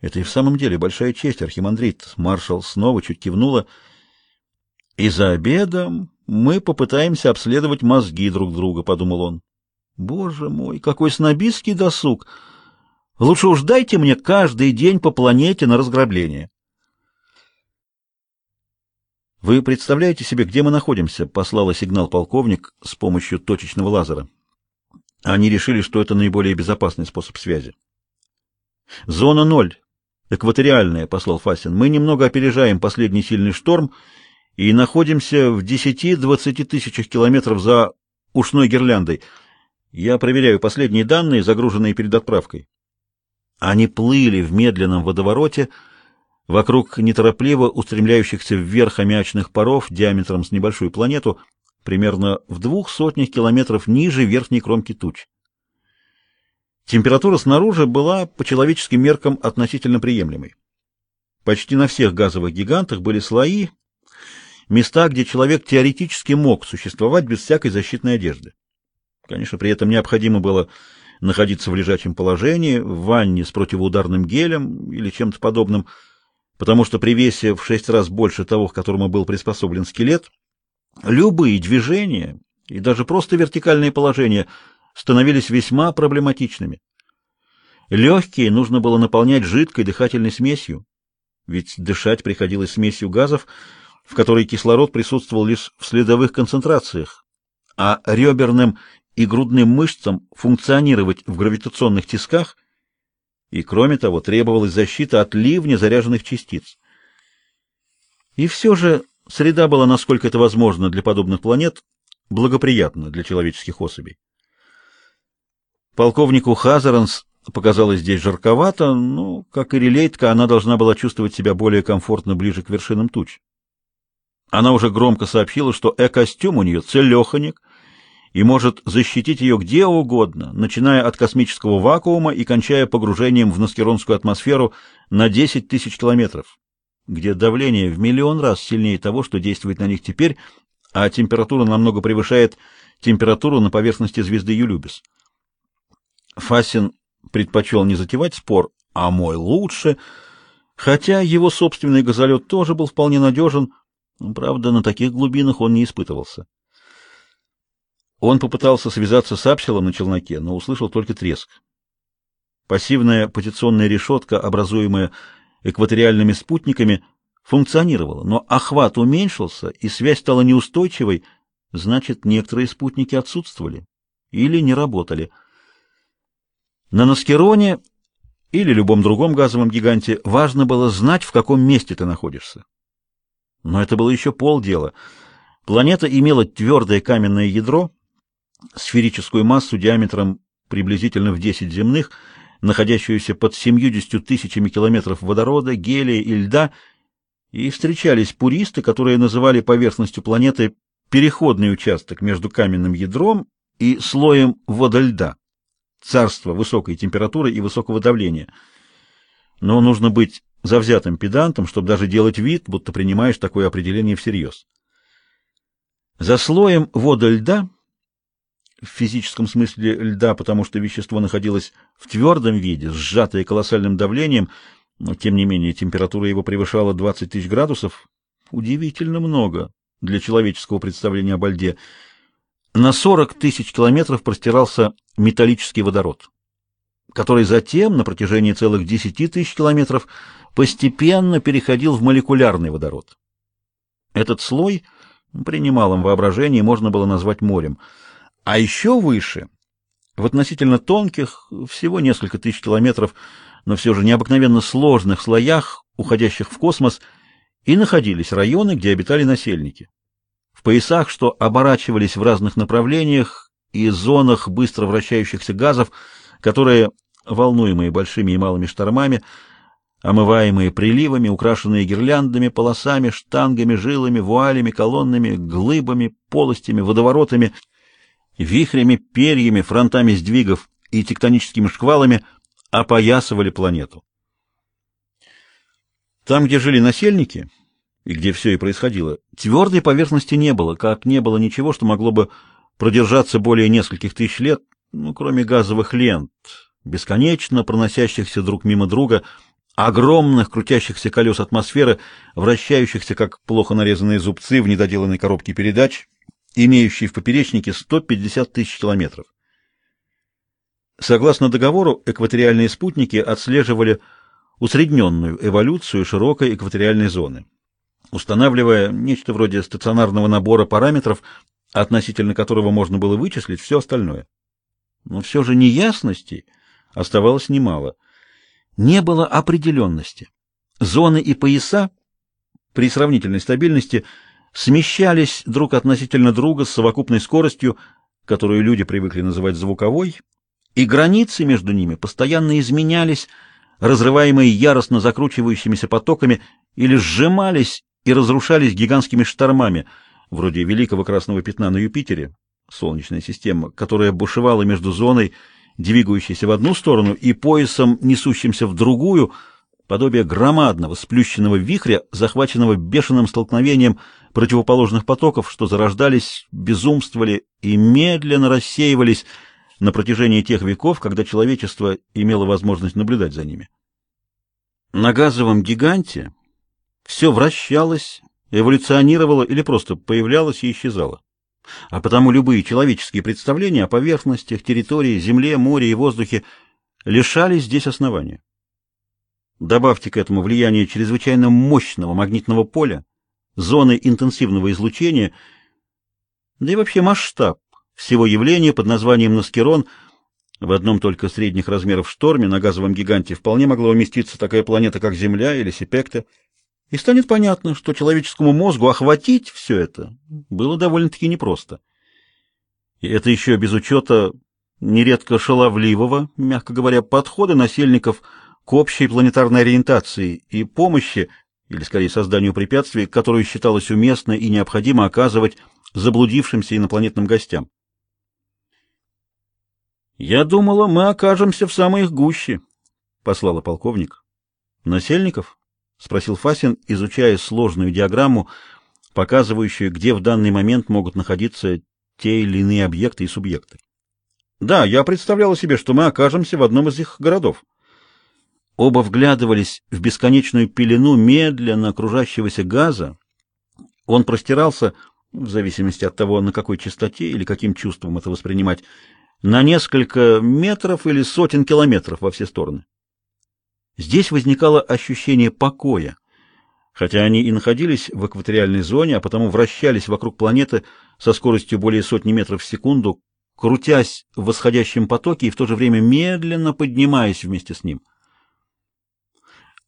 Это и в самом деле большая честь, архимандрит. Маршал снова чуть кивнула. И за обедом мы попытаемся обследовать мозги друг друга, подумал он. Боже мой, какой снобистский досуг! Лучше уж дайте мне каждый день по планете на разграбление. Вы представляете себе, где мы находимся? послала сигнал полковник с помощью точечного лазера. Они решили, что это наиболее безопасный способ связи. Зона ноль, экваториальная, послал Фасин. Мы немного опережаем последний сильный шторм и находимся в 10-20 тысячах километров за ушной гирляндой. Я проверяю последние данные, загруженные перед отправкой. Они плыли в медленном водовороте вокруг неторопливо устремляющихся вверх аммиачных паров диаметром с небольшую планету, примерно в двух сотнях километров ниже верхней кромки туч. Температура снаружи была по человеческим меркам относительно приемлемой. Почти на всех газовых гигантах были слои, места, где человек теоретически мог существовать без всякой защитной одежды. Конечно, при этом необходимо было находиться в лежачем положении, в ванне с противоударным гелем или чем-то подобным, потому что при весе в шесть раз больше того, к которому был приспособлен скелет, любые движения и даже просто вертикальные положения становились весьма проблематичными. Легкие нужно было наполнять жидкой дыхательной смесью, ведь дышать приходилось смесью газов, в которой кислород присутствовал лишь в следовых концентрациях, а реберным и грудным мышцам функционировать в гравитационных тисках, и кроме того требовалась защита от ливня заряженных частиц. И все же среда была, насколько это возможно для подобных планет, благоприятна для человеческих особей. Полковнику Хазаранс показалось здесь жарковато, но, как и релейтка, она должна была чувствовать себя более комфортно ближе к вершинам туч. Она уже громко сообщила, что э-костюм у нее целеханик, и может защитить ее где угодно, начиная от космического вакуума и кончая погружением в наскеронскую атмосферу на 10 тысяч километров, где давление в миллион раз сильнее того, что действует на них теперь, а температура намного превышает температуру на поверхности звезды Юлюбис. Фасин предпочел не затевать спор, а мой лучше, хотя его собственный газолет тоже был вполне надежен, правда, на таких глубинах он не испытывался. Он попытался связаться с Апсилом на челноке, но услышал только треск. Пассивная позиционная решетка, образуемая экваториальными спутниками, функционировала, но охват уменьшился, и связь стала неустойчивой, значит, некоторые спутники отсутствовали или не работали. На Наскероне или любом другом газовом гиганте важно было знать, в каком месте ты находишься. Но это было еще полдела. Планета имела твердое каменное ядро, сферическую массу диаметром приблизительно в 10 земных, находящуюся под 70 тысячами километров водорода, гелия и льда, и встречались пуристы, которые называли поверхностью планеты переходный участок между каменным ядром и слоем водольда, царство высокой температуры и высокого давления. Но нужно быть завзятым педантом, чтобы даже делать вид, будто принимаешь такое определение всерьез. За слоем водольда в физическом смысле льда, потому что вещество находилось в твердом виде, сжатое колоссальным давлением, но тем не менее температура его превышала 20 тысяч градусов, удивительно много для человеческого представления об льде. На 40 тысяч километров простирался металлический водород, который затем на протяжении целых 10 тысяч километров постепенно переходил в молекулярный водород. Этот слой при немалом воображении можно было назвать морем – а еще выше, в относительно тонких, всего несколько тысяч километров, но все же необыкновенно сложных слоях, уходящих в космос, и находились районы, где обитали насельники. В поясах, что оборачивались в разных направлениях, и зонах быстро вращающихся газов, которые, волнуемые большими и малыми штормами, омываемые приливами, украшенные гирляндами, полосами, штангами, жилами, вуалями, колоннами, глыбами, полостями, водоворотами — вихрями, перьями, фронтами сдвигов и тектоническими шквалами опоясывали планету. Там, где жили насельники, и где все и происходило, твердой поверхности не было, как не было ничего, что могло бы продержаться более нескольких тысяч лет, ну, кроме газовых лент, бесконечно проносящихся друг мимо друга, огромных крутящихся колес атмосферы, вращающихся как плохо нарезанные зубцы в недоделанной коробке передач, имеющей в поперечнике 150 тысяч километров. Согласно договору, экваториальные спутники отслеживали усредненную эволюцию широкой экваториальной зоны, устанавливая нечто вроде стационарного набора параметров, относительно которого можно было вычислить все остальное. Но все же неясностей оставалось немало. Не было определенности. Зоны и пояса при сравнительной стабильности смещались друг относительно друга с совокупной скоростью, которую люди привыкли называть звуковой, и границы между ними постоянно изменялись, разрываемые яростно закручивающимися потоками, или сжимались и разрушались гигантскими штормами, вроде великого красного пятна на Юпитере, Солнечная система, которая бушевала между зоной, двигающейся в одну сторону, и поясом, несущимся в другую, подобие громадного сплющенного вихря, захваченного бешеным столкновением противоположных потоков, что зарождались, безумствовали и медленно рассеивались на протяжении тех веков, когда человечество имело возможность наблюдать за ними. На газовом гиганте все вращалось, эволюционировало или просто появлялось и исчезало. А потому любые человеческие представления о поверхностях, территории, земле, море и воздухе лишались здесь основания. Добавьте к этому влияние чрезвычайно мощного магнитного поля, зоны интенсивного излучения, да и вообще масштаб всего явления под названием Наскерон. В одном только средних размеров шторме на газовом гиганте вполне могла уместиться такая планета, как Земля или Сипекта, и станет понятно, что человеческому мозгу охватить все это было довольно-таки непросто. И это еще без учета нередко шаловливого, мягко говоря, подхода насельников к общей планетарной ориентации и помощи, или скорее созданию препятствий, которую считалось уместно и необходимо оказывать заблудившимся инопланетным гостям. «Я думала, мы окажемся в самой их гуще», — послала полковник. «Насельников?» — спросил Фасин, изучая сложную диаграмму, показывающую, где в данный момент могут находиться те или иные объекты и субъекты. «Да, я представляла себе, что мы окажемся в одном из их городов». Оба вглядывались в бесконечную пелену медленно окружающегося газа. Он простирался, в зависимости от того, на какой частоте или каким чувством это воспринимать, на несколько метров или сотен километров во все стороны. Здесь возникало ощущение покоя, хотя они и находились в экваториальной зоне, а потому вращались вокруг планеты со скоростью более сотни метров в секунду, крутясь в восходящем потоке и в то же время медленно поднимаясь вместе с ним.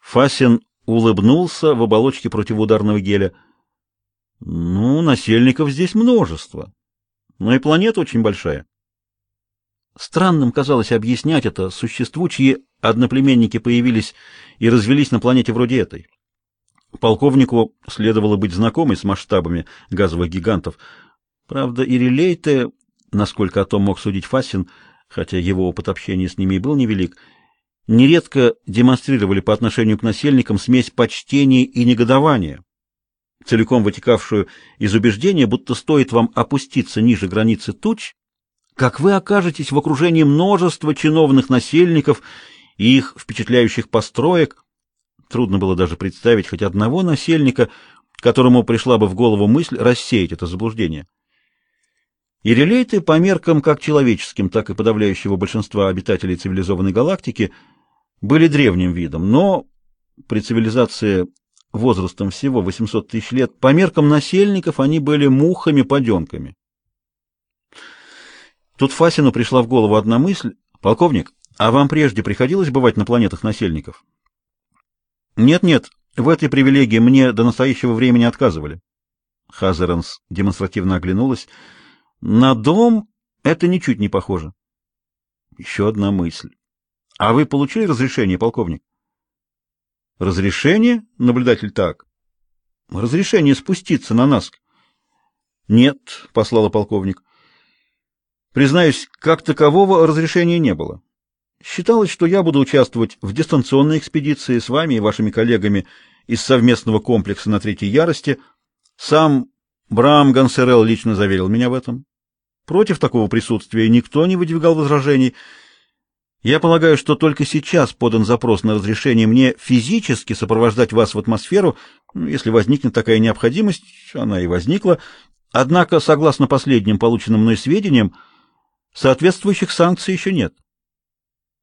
Фасин улыбнулся в оболочке противоударного геля. Ну, насельников здесь множество, но и планета очень большая. Странным казалось объяснять это существу, чьи одноплеменники появились и развелись на планете вроде этой. Полковнику следовало быть знакомой с масштабами газовых гигантов. Правда, и релейты, насколько о том мог судить Фасин, хотя его опыт общения с ними и был невелик, нередко демонстрировали по отношению к насельникам смесь почтения и негодования, целиком вытекавшую из убеждения, будто стоит вам опуститься ниже границы туч, как вы окажетесь в окружении множества чиновных насельников и их впечатляющих построек. Трудно было даже представить хоть одного насельника, которому пришла бы в голову мысль рассеять это заблуждение. И релейты по меркам как человеческим, так и подавляющего большинства обитателей цивилизованной галактики были древним видом, но при цивилизации возрастом всего 800 тысяч лет по меркам насельников они были мухами-поденками. Тут Фасину пришла в голову одна мысль. «Полковник, а вам прежде приходилось бывать на планетах насельников?» «Нет-нет, в этой привилегии мне до настоящего времени отказывали». Хазеренс демонстративно оглянулась. «На дом это ничуть не похоже». Еще одна мысль. «А вы получили разрешение, полковник?» «Разрешение?» — наблюдатель так. «Разрешение спуститься на Наск». «Нет», — послала полковник. Признаюсь, как такового разрешения не было. Считалось, что я буду участвовать в дистанционной экспедиции с вами и вашими коллегами из совместного комплекса на Третьей Ярости. Сам Брам Гансерел лично заверил меня в этом. Против такого присутствия никто не выдвигал возражений. Я полагаю, что только сейчас подан запрос на разрешение мне физически сопровождать вас в атмосферу, ну, если возникнет такая необходимость, она и возникла. Однако, согласно последним полученным мной сведениям, соответствующих санкций еще нет.